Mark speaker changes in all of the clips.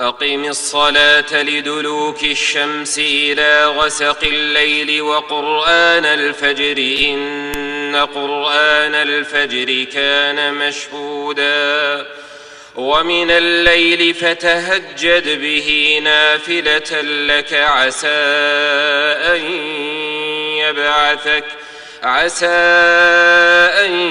Speaker 1: أقم الصلاة لدلوك الشمس إلى غسق الليل وقرآن الفجر إن قرآن الفجر كان مشهودا. ومن الليل فتهجد به نافلة لك عسى أن يبعثك عسى أن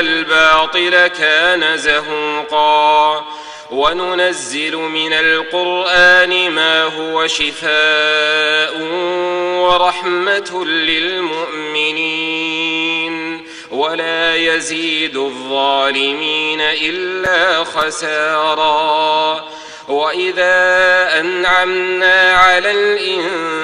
Speaker 1: الباطل كان زهوقا. وننزل من القرآن ما هو شفاء ورحمة للمؤمنين. ولا يزيد الظالمين إلا خسارا. وإذا أنعمنا على الإنسان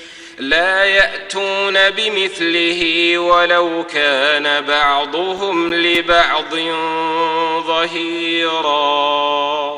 Speaker 1: لا يأتون بمثله ولو كان بعضهم لبعض ظهيراً.